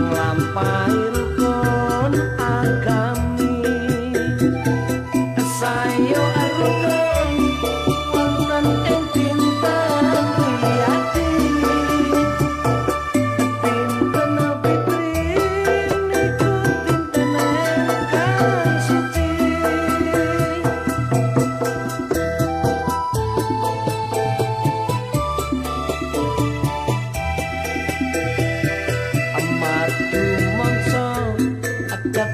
melampau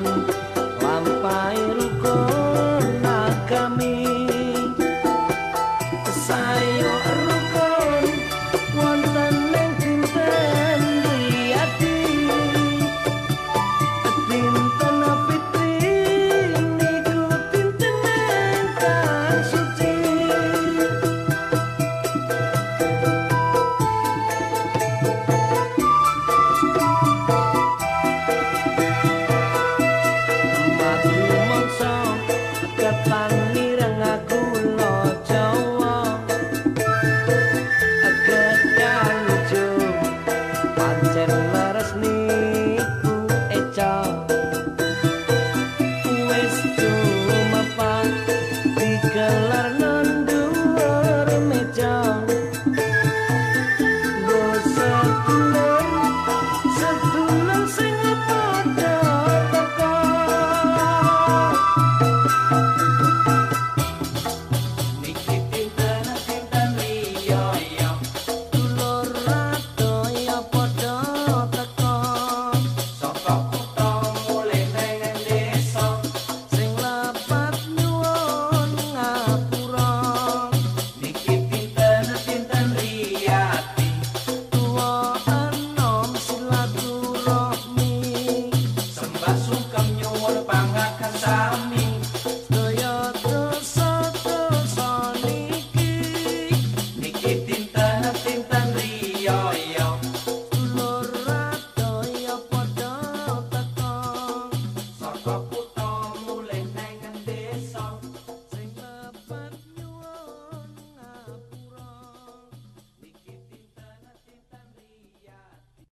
sun. pop.